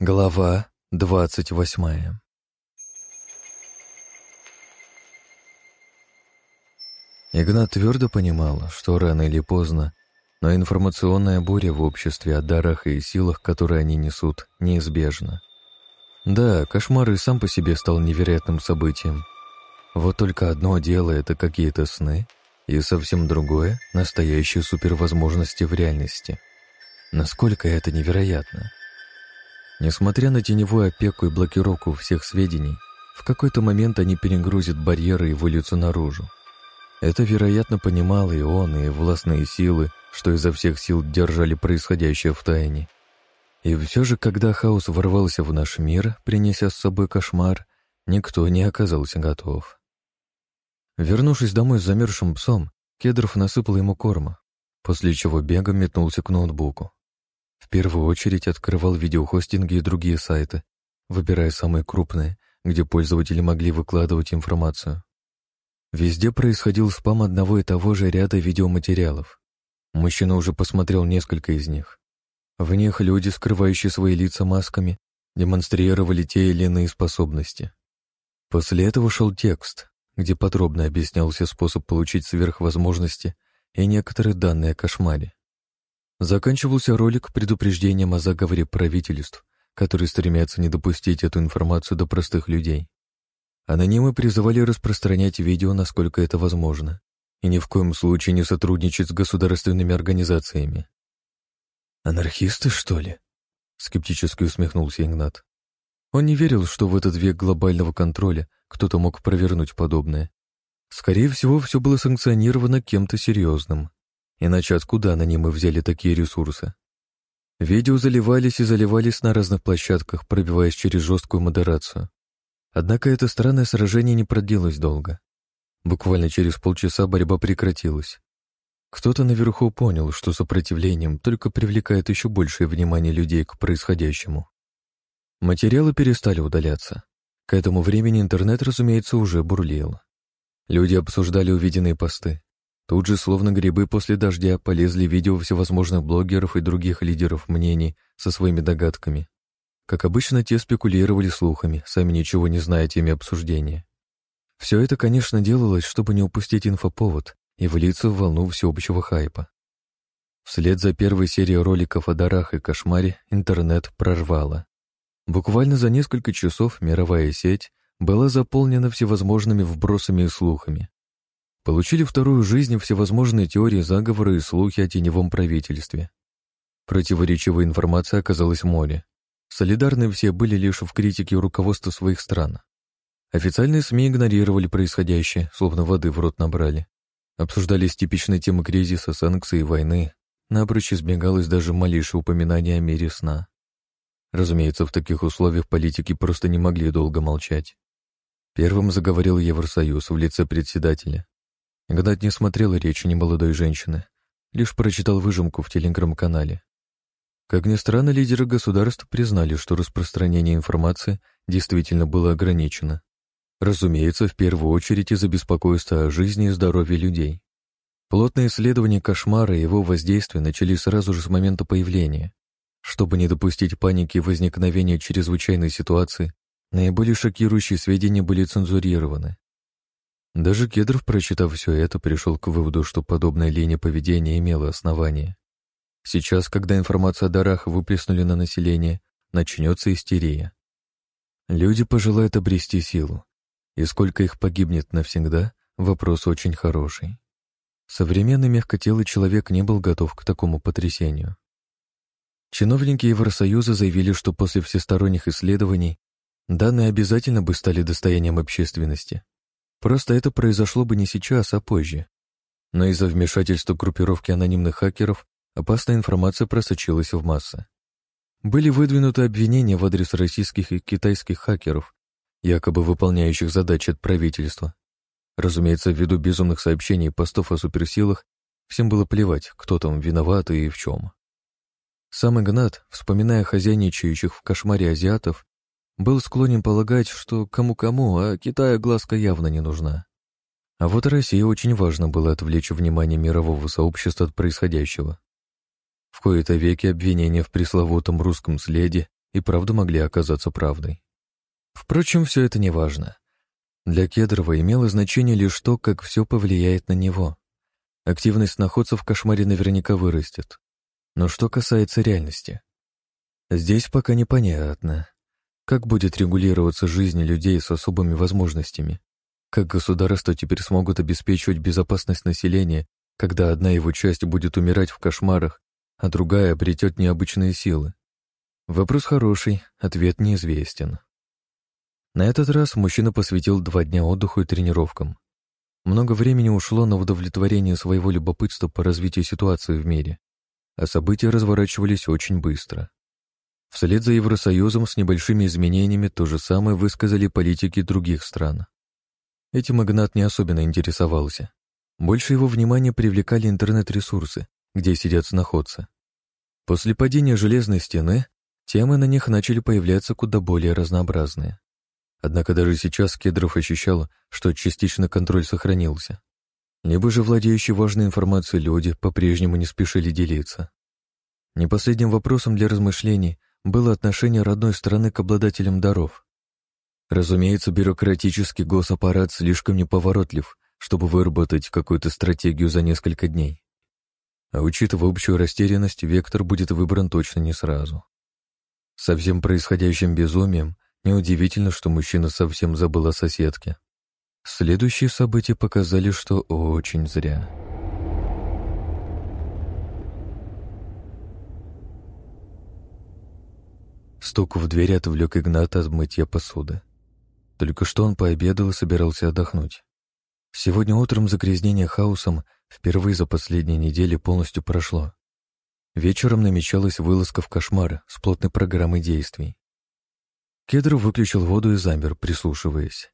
Глава двадцать восьмая Игнат твердо понимал, что рано или поздно, но информационная буря в обществе о дарах и силах, которые они несут, неизбежна. Да, кошмар и сам по себе стал невероятным событием. Вот только одно дело — это какие-то сны, и совсем другое — настоящие супервозможности в реальности. Насколько это невероятно. Несмотря на теневую опеку и блокировку всех сведений, в какой-то момент они перегрузят барьеры и выльются наружу. Это, вероятно, понимал и он, и властные силы, что изо всех сил держали происходящее в тайне. И все же, когда хаос ворвался в наш мир, принеся с собой кошмар, никто не оказался готов. Вернувшись домой с замерзшим псом, Кедров насыпал ему корма, после чего бегом метнулся к ноутбуку. В первую очередь открывал видеохостинги и другие сайты, выбирая самые крупные, где пользователи могли выкладывать информацию. Везде происходил спам одного и того же ряда видеоматериалов. Мужчина уже посмотрел несколько из них. В них люди, скрывающие свои лица масками, демонстрировали те или иные способности. После этого шел текст, где подробно объяснялся способ получить сверхвозможности и некоторые данные о кошмаре. Заканчивался ролик предупреждением о заговоре правительств, которые стремятся не допустить эту информацию до простых людей. Анонимы призывали распространять видео, насколько это возможно, и ни в коем случае не сотрудничать с государственными организациями. «Анархисты, что ли?» — скептически усмехнулся Игнат. Он не верил, что в этот век глобального контроля кто-то мог провернуть подобное. Скорее всего, все было санкционировано кем-то серьезным. Иначе откуда анонимы взяли такие ресурсы? Видео заливались и заливались на разных площадках, пробиваясь через жесткую модерацию. Однако это странное сражение не продлилось долго. Буквально через полчаса борьба прекратилась. Кто-то наверху понял, что сопротивлением только привлекает еще большее внимание людей к происходящему. Материалы перестали удаляться. К этому времени интернет, разумеется, уже бурлил. Люди обсуждали увиденные посты, Тут же, словно грибы после дождя, полезли видео всевозможных блогеров и других лидеров мнений со своими догадками. Как обычно, те спекулировали слухами, сами ничего не зная теме обсуждения. Все это, конечно, делалось, чтобы не упустить инфоповод и влиться в волну всеобщего хайпа. Вслед за первой серией роликов о дарах и кошмаре интернет прорвало. Буквально за несколько часов мировая сеть была заполнена всевозможными вбросами и слухами. Получили вторую жизнь всевозможные теории заговора и слухи о теневом правительстве. Противоречивая информация оказалась море. Солидарны все были лишь в критике руководства своих стран. Официальные СМИ игнорировали происходящее, словно воды в рот набрали. Обсуждались типичные темы кризиса, санкций и войны. Напрочь избегалось даже малейшее упоминание о мире сна. Разумеется, в таких условиях политики просто не могли долго молчать. Первым заговорил Евросоюз в лице председателя. Игнат не смотрел речи немолодой женщины, лишь прочитал выжимку в телеграм-канале. Как ни странно, лидеры государств признали, что распространение информации действительно было ограничено. Разумеется, в первую очередь из-за беспокойства о жизни и здоровье людей. Плотные исследования кошмара и его воздействия начались сразу же с момента появления. Чтобы не допустить паники и возникновения чрезвычайной ситуации, наиболее шокирующие сведения были цензурированы. Даже Кедров, прочитав все это, пришел к выводу, что подобная линия поведения имела основание. Сейчас, когда информация о дарах выплеснули на население, начнется истерия. Люди пожелают обрести силу, и сколько их погибнет навсегда, вопрос очень хороший. Современный мягкотелый человек не был готов к такому потрясению. Чиновники Евросоюза заявили, что после всесторонних исследований данные обязательно бы стали достоянием общественности, Просто это произошло бы не сейчас, а позже. Но из-за вмешательства группировки анонимных хакеров опасная информация просочилась в массы. Были выдвинуты обвинения в адрес российских и китайских хакеров, якобы выполняющих задачи от правительства. Разумеется, ввиду безумных сообщений и постов о суперсилах, всем было плевать, кто там виноват и в чем. Сам Игнат, вспоминая хозяйничающих в кошмаре азиатов, был склонен полагать, что кому-кому, а Китаю глазка явно не нужна. А вот России очень важно было отвлечь внимание мирового сообщества от происходящего. В кои-то веки обвинения в пресловутом русском следе и правда могли оказаться правдой. Впрочем, все это не важно. Для Кедрова имело значение лишь то, как все повлияет на него. Активность находцев в кошмаре наверняка вырастет. Но что касается реальности. Здесь пока непонятно, как будет регулироваться жизнь людей с особыми возможностями, как государства теперь смогут обеспечивать безопасность населения, когда одна его часть будет умирать в кошмарах, а другая обретет необычные силы. Вопрос хороший, ответ неизвестен. На этот раз мужчина посвятил два дня отдыху и тренировкам. Много времени ушло на удовлетворение своего любопытства по развитию ситуации в мире, а события разворачивались очень быстро. Вслед за Евросоюзом с небольшими изменениями то же самое высказали политики других стран. Этим Игнат не особенно интересовался. Больше его внимания привлекали интернет-ресурсы, где сидят сноходцы. После падения железной стены темы на них начали появляться куда более разнообразные. Однако даже сейчас Кедров ощущал, что частично контроль сохранился. Либо же владеющие важной информацией люди по-прежнему не спешили делиться. Не последним вопросом для размышлений было отношение родной страны к обладателям даров. Разумеется, бюрократический госаппарат слишком неповоротлив, чтобы выработать какую-то стратегию за несколько дней. А учитывая общую растерянность, вектор будет выбран точно не сразу. Со всем происходящим безумием неудивительно, что мужчина совсем забыл о соседке. Следующие события показали, что очень зря. Стук в дверь отвлек Игната от мытья посуды. Только что он пообедал и собирался отдохнуть. Сегодня утром загрязнение хаосом впервые за последние недели полностью прошло. Вечером намечалась вылазка в кошмар с плотной программой действий. Кедров выключил воду и замер, прислушиваясь.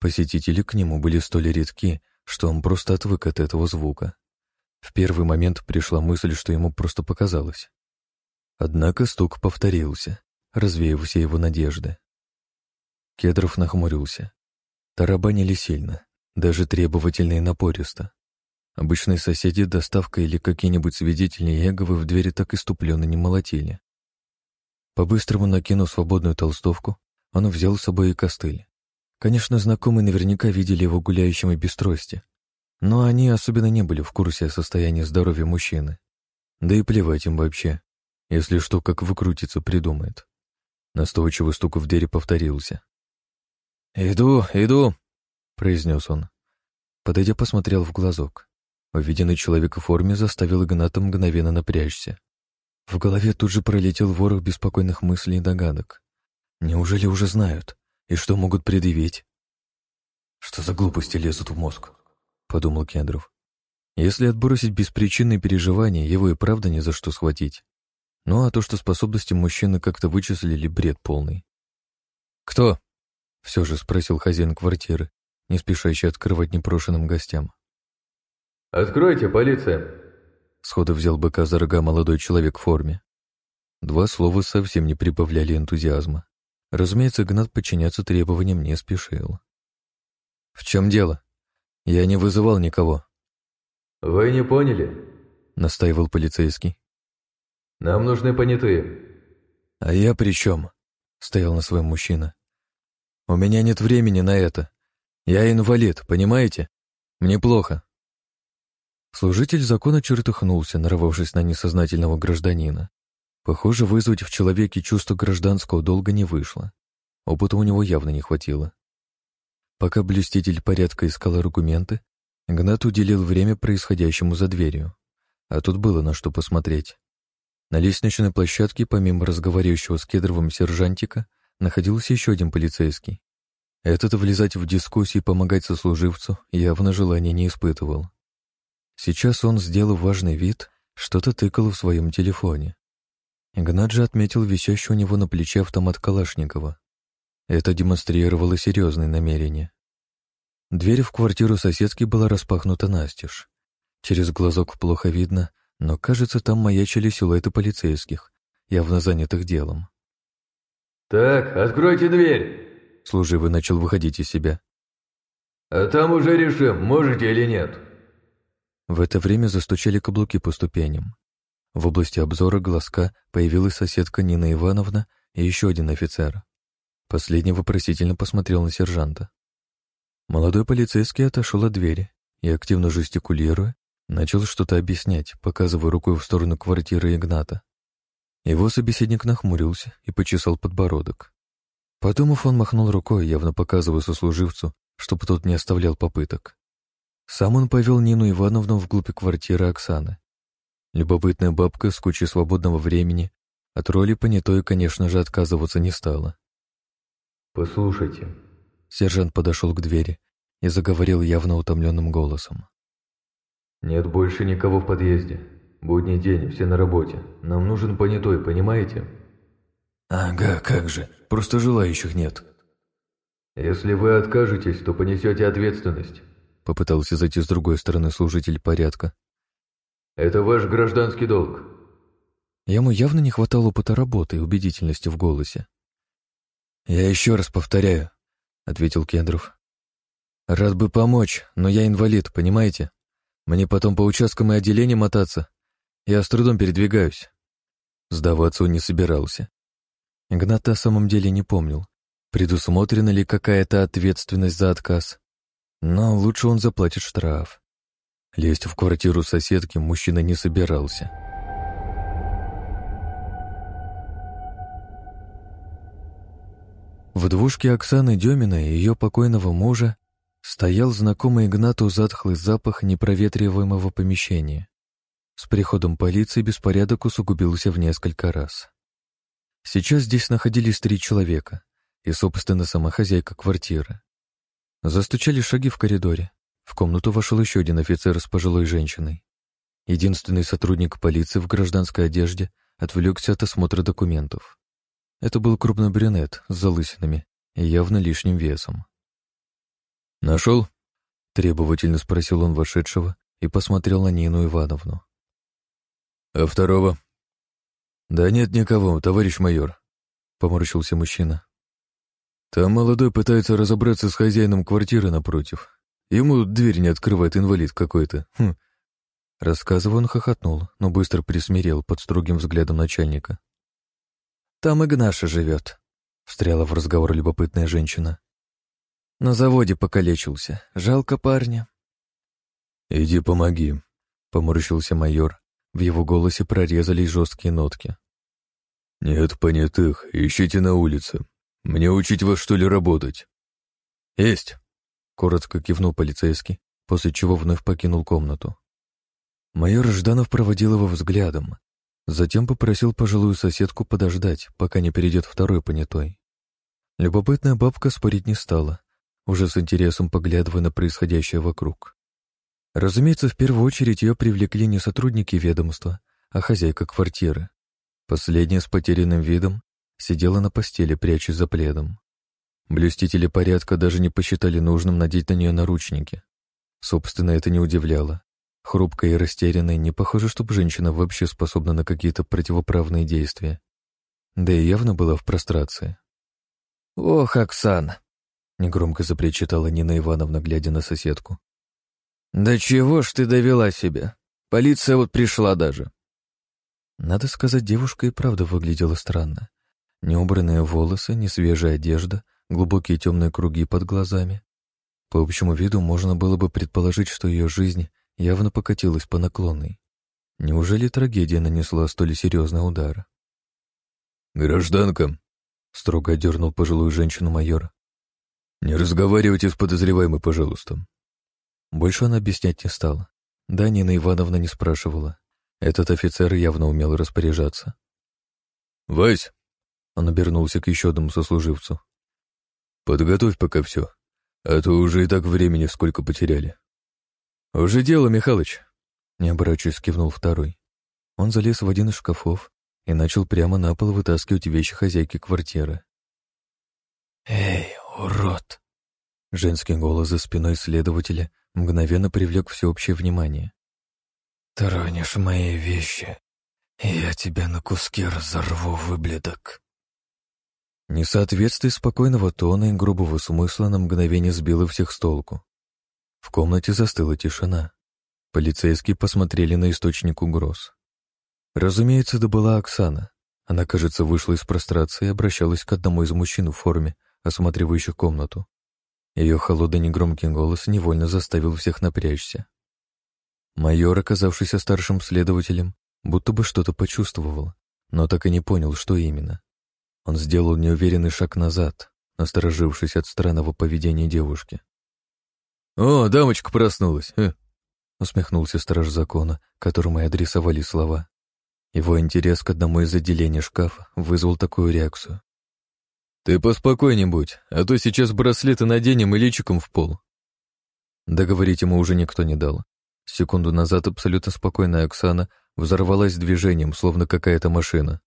Посетители к нему были столь редки, что он просто отвык от этого звука. В первый момент пришла мысль, что ему просто показалось. Однако стук повторился, развеяв все его надежды. Кедров нахмурился. Тарабанили сильно, даже требовательно и напористо. Обычные соседи, доставка или какие-нибудь свидетели Еговы в двери так иступленно не молотили. По-быстрому накинув свободную толстовку, он взял с собой и костыль. Конечно, знакомые наверняка видели его гуляющим и без трости, но они особенно не были в курсе о состоянии здоровья мужчины. Да и плевать им вообще, если что, как выкрутиться придумает. Настойчивый стук в двери повторился. «Иду, иду!» — произнес он. Подойдя, посмотрел в глазок. Увиденный человек в форме заставил Игната мгновенно напрячься. В голове тут же пролетел ворох беспокойных мыслей и догадок. Неужели уже знают? И что могут предъявить? «Что за глупости лезут в мозг?» — подумал Кендров. Если отбросить беспричинные переживания, его и правда ни за что схватить. Ну а то, что способности мужчины как-то вычислили, бред полный. «Кто?» — все же спросил хозяин квартиры, не спешащий открывать непрошенным гостям. «Откройте, полиция!» Сходу взял быка за рога молодой человек в форме. Два слова совсем не прибавляли энтузиазма. Разумеется, Гнат подчиняться требованиям не спешил. «В чем дело? Я не вызывал никого». «Вы не поняли?» — настаивал полицейский. Нам нужны понятые». «А я при чем?» — стоял на своем мужчина. «У меня нет времени на это. Я инвалид, понимаете? Мне плохо». Служитель закона чертыхнулся, нарвавшись на несознательного гражданина. Похоже, вызвать в человеке чувство гражданского долга не вышло. Опыта у него явно не хватило. Пока блюститель порядка искал аргументы, Гнат уделил время происходящему за дверью. А тут было на что посмотреть. На лестничной площадке, помимо разговаривающего с Кедровым сержантика, находился еще один полицейский. Этот влезать в дискуссии и помогать сослуживцу явно желания не испытывал. Сейчас он, сделав важный вид, что-то тыкал в своем телефоне. Игнат же отметил висящий у него на плече автомат Калашникова. Это демонстрировало серьезные намерения. Дверь в квартиру соседки была распахнута настежь. Через глазок плохо видно, но, кажется, там маячили силуэты полицейских, явно занятых делом. «Так, откройте дверь!» Служивый начал выходить из себя. «А там уже решим, можете или нет». В это время застучали каблуки по ступеням. В области обзора глазка появилась соседка Нина Ивановна и еще один офицер. Последний вопросительно посмотрел на сержанта. Молодой полицейский отошел от двери и, активно жестикулируя, начал что-то объяснять, показывая рукой в сторону квартиры Игната. Его собеседник нахмурился и почесал подбородок. Подумав, он махнул рукой, явно показывая сослуживцу, чтобы тот не оставлял попыток. Сам он повел Нину Ивановну вглубь квартиры Оксаны. Любопытная бабка с кучей свободного времени от роли понятой, конечно же, отказываться не стала. «Послушайте». Сержант подошел к двери и заговорил явно утомленным голосом. «Нет больше никого в подъезде. Будний день, все на работе. Нам нужен понятой, понимаете?» «Ага, как же. Просто желающих нет». «Если вы откажетесь, то понесете ответственность», — попытался зайти с другой стороны служитель порядка. «Это ваш гражданский долг». Ему явно не хватало опыта работы и убедительности в голосе. «Я еще раз повторяю», — ответил Кендров. «Рад бы помочь, но я инвалид, понимаете? Мне потом по участкам и отделениям мотаться. Я с трудом передвигаюсь». Сдаваться он не собирался. Игнат на самом деле не помнил, предусмотрена ли какая-то ответственность за отказ. Но лучше он заплатит штраф. Лезть в квартиру соседки мужчина не собирался. В двушке Оксаны Демина и ее покойного мужа стоял знакомый Игнату затхлый запах непроветриваемого помещения. С приходом полиции беспорядок усугубился в несколько раз. Сейчас здесь находились три человека и, собственно, сама хозяйка квартиры. Застучали шаги в коридоре. В комнату вошел еще один офицер с пожилой женщиной. Единственный сотрудник полиции в гражданской одежде отвлекся от осмотра документов. Это был крупный брюнет с залысинами и явно лишним весом. «Нашел?» — требовательно спросил он вошедшего и посмотрел на Нину Ивановну. «А второго?» «Да нет никого, товарищ майор», — поморщился мужчина. «Там молодой пытается разобраться с хозяином квартиры напротив. Ему дверь не открывает инвалид какой-то. Хм». Рассказывая, он хохотнул, но быстро присмирел под строгим взглядом начальника. Там Игнаша живет», — встряла в разговор любопытная женщина. «На заводе покалечился. Жалко парня». «Иди помоги», — поморщился майор. В его голосе прорезались жесткие нотки. «Нет понятых, ищите на улице. Мне учить вас, что ли, работать?» «Есть», — коротко кивнул полицейский, после чего вновь покинул комнату. Майор Жданов проводил его взглядом, Затем попросил пожилую соседку подождать, пока не перейдет второй понятой. Любопытная бабка спорить не стала, уже с интересом поглядывая на происходящее вокруг. Разумеется, в первую очередь ее привлекли не сотрудники ведомства, а хозяйка квартиры. Последняя с потерянным видом сидела на постели, прячась за пледом. Блюстители порядка даже не посчитали нужным надеть на нее наручники. Собственно, это не удивляло. Хрупкая и растерянная, не похоже, чтобы женщина вообще способна на какие-то противоправные действия. Да и явно была в прострации. «Ох, Оксана!» — негромко запричитала Нина Ивановна, глядя на соседку. «Да чего ж ты довела себя? Полиция вот пришла даже». Надо сказать, девушка и правда выглядела странно. Неубранные волосы, несвежая одежда, глубокие темные круги под глазами. По общему виду можно было бы предположить, что ее жизнь явно покатилась по наклонной. Неужели трагедия нанесла столь серьезный удар? «Гражданка», — строго одернул пожилую женщину майор, — «не разговаривайте с подозреваемой, пожалуйста». Больше она объяснять не стала. Да, Нина Ивановна не спрашивала. Этот офицер явно умел распоряжаться. «Вась!» — он обернулся к еще одному сослуживцу. «Подготовь пока все, а то уже и так времени сколько потеряли». «Уже дело, Михалыч!» Не оборачиваясь, кивнул второй. Он залез в один из шкафов и начал прямо на пол вытаскивать вещи хозяйки квартиры. «Эй, урод!» Женский голос за спиной следователя мгновенно привлек всеобщее внимание. «Тронешь мои вещи, я тебя на куски разорву, выблядок!» Несоответствие спокойного тона и грубого смысла на мгновение сбило всех с толку. В комнате застыла тишина. Полицейские посмотрели на источник угроз. Разумеется, это была Оксана. Она, кажется, вышла из прострации и обращалась к одному из мужчин в форме, осматривающих комнату. Ее холодный негромкий голос невольно заставил всех напрячься. Майор, оказавшийся старшим следователем, будто бы что-то почувствовал, но так и не понял, что именно. Он сделал неуверенный шаг назад, насторожившись от странного поведения девушки. «О, дамочка проснулась!» э. усмехнулся страж закона, которому и адресовали слова. Его интерес к одному из отделений шкафа вызвал такую реакцию. «Ты поспокойней будь, а то сейчас браслеты наденем и личиком в пол». Договорить ему уже никто не дал. Секунду назад абсолютно спокойная Оксана взорвалась движением, словно какая-то машина.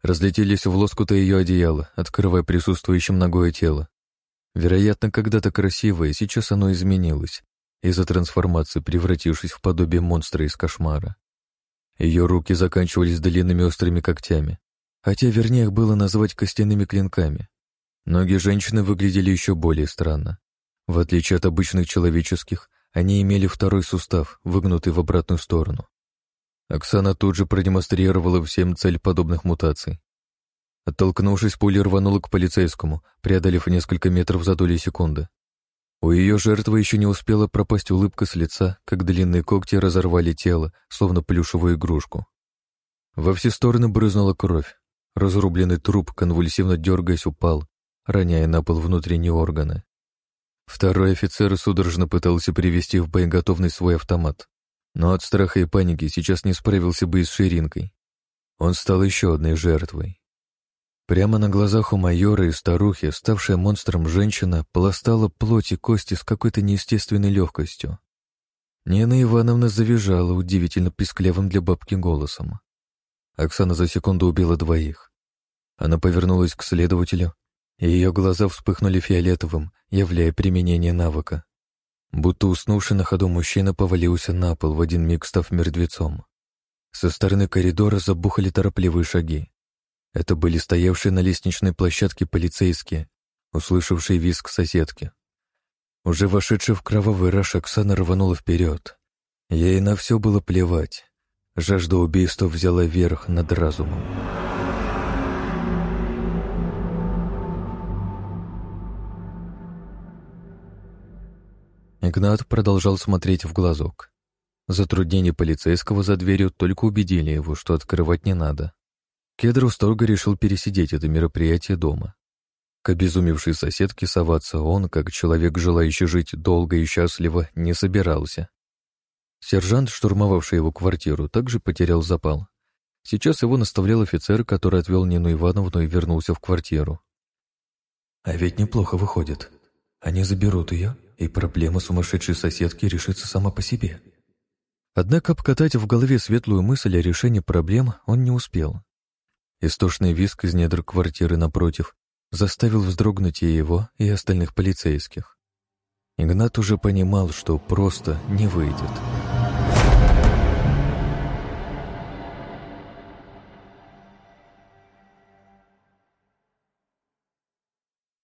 Разлетелись в лоскуты ее одеяла, открывая присутствующим ногое тело. Вероятно, когда-то красивое, сейчас оно изменилось, из-за трансформации превратившись в подобие монстра из кошмара. Ее руки заканчивались длинными острыми когтями, хотя вернее их было назвать костяными клинками. Ноги женщины выглядели еще более странно. В отличие от обычных человеческих, они имели второй сустав, выгнутый в обратную сторону. Оксана тут же продемонстрировала всем цель подобных мутаций. Оттолкнувшись, пуля рванула к полицейскому, преодолев несколько метров за доли секунды. У ее жертвы еще не успела пропасть улыбка с лица, как длинные когти разорвали тело, словно плюшевую игрушку. Во все стороны брызнула кровь. Разрубленный труп, конвульсивно дергаясь, упал, роняя на пол внутренние органы. Второй офицер судорожно пытался привести в боеготовность свой автомат, но от страха и паники сейчас не справился бы и с ширинкой. Он стал еще одной жертвой. Прямо на глазах у майора и старухи, ставшая монстром женщина, пластала плоть и кости с какой-то неестественной легкостью. Нина Ивановна завизжала удивительно писклявым для бабки голосом. Оксана за секунду убила двоих. Она повернулась к следователю, ее глаза вспыхнули фиолетовым, являя применение навыка. Будто уснувший на ходу мужчина повалился на пол, в один миг став мертвецом. Со стороны коридора забухали торопливые шаги. Это были стоявшие на лестничной площадке полицейские, услышавшие визг соседки. Уже вошедшая в кровавый раш Оксана рванула вперед. Ей на все было плевать. Жажда убийства взяла верх над разумом. Игнат продолжал смотреть в глазок. Затруднения полицейского за дверью только убедили его, что открывать не надо. Кедров строго решил пересидеть это мероприятие дома. К обезумевшей соседке соваться он, как человек, желающий жить долго и счастливо, не собирался. Сержант, штурмовавший его квартиру, также потерял запал. Сейчас его наставлял офицер, который отвел Нину Ивановну и вернулся в квартиру. «А ведь неплохо выходит. Они заберут ее, и проблема сумасшедшей соседки решится сама по себе». Однако обкатать в голове светлую мысль о решении проблем он не успел. Истошный виск из недр квартиры напротив заставил вздрогнуть и его, и остальных полицейских. Игнат уже понимал, что просто не выйдет.